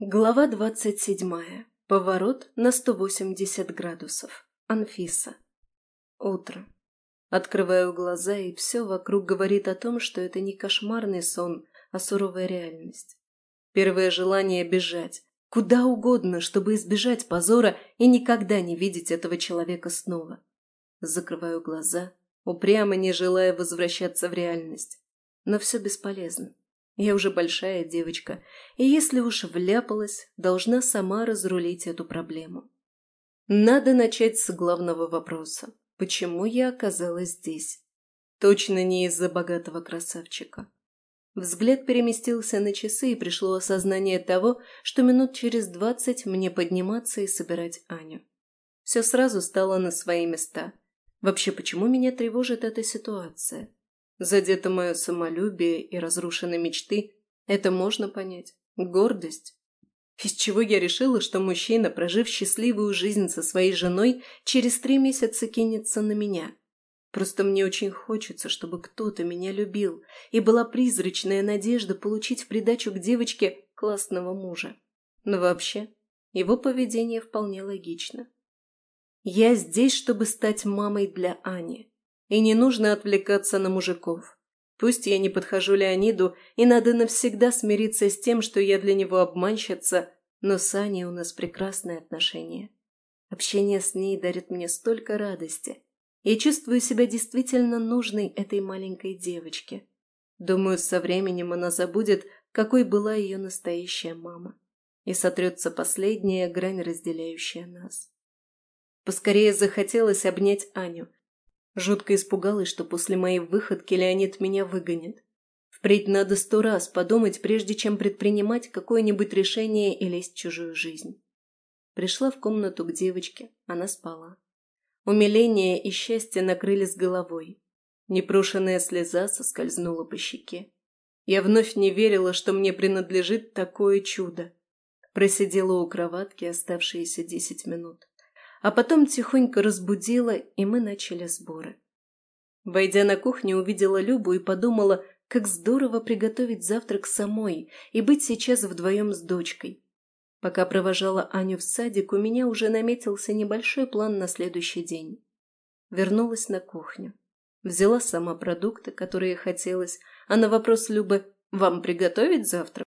Глава двадцать седьмая. Поворот на сто восемьдесят градусов. Анфиса. Утро. Открываю глаза, и все вокруг говорит о том, что это не кошмарный сон, а суровая реальность. Первое желание – бежать. Куда угодно, чтобы избежать позора и никогда не видеть этого человека снова. Закрываю глаза, упрямо не желая возвращаться в реальность. Но все бесполезно. Я уже большая девочка, и если уж вляпалась, должна сама разрулить эту проблему. Надо начать с главного вопроса. Почему я оказалась здесь? Точно не из-за богатого красавчика. Взгляд переместился на часы, и пришло осознание того, что минут через двадцать мне подниматься и собирать Аню. Все сразу стало на свои места. Вообще, почему меня тревожит эта ситуация? Задето мое самолюбие и разрушены мечты, это можно понять. Гордость. Из чего я решила, что мужчина, прожив счастливую жизнь со своей женой, через три месяца кинется на меня? Просто мне очень хочется, чтобы кто-то меня любил, и была призрачная надежда получить в придачу к девочке классного мужа. Но вообще, его поведение вполне логично. Я здесь, чтобы стать мамой для Ани. И не нужно отвлекаться на мужиков. Пусть я не подхожу Леониду, и надо навсегда смириться с тем, что я для него обманщица, но с Аней у нас прекрасные отношения. Общение с ней дарит мне столько радости. Я чувствую себя действительно нужной этой маленькой девочке. Думаю, со временем она забудет, какой была ее настоящая мама. И сотрется последняя грань, разделяющая нас. Поскорее захотелось обнять Аню – Жутко испугалась, что после моей выходки Леонид меня выгонит. Впредь надо сто раз подумать, прежде чем предпринимать какое-нибудь решение и лезть в чужую жизнь. Пришла в комнату к девочке, она спала. Умиление и счастье накрыли с головой. Непрошенная слеза соскользнула по щеке. Я вновь не верила, что мне принадлежит такое чудо. Просидела у кроватки оставшиеся десять минут а потом тихонько разбудила, и мы начали сборы. Войдя на кухню, увидела Любу и подумала, как здорово приготовить завтрак самой и быть сейчас вдвоем с дочкой. Пока провожала Аню в садик, у меня уже наметился небольшой план на следующий день. Вернулась на кухню. Взяла сама продукты, которые хотелось, а на вопрос Любы «Вам приготовить завтрак?»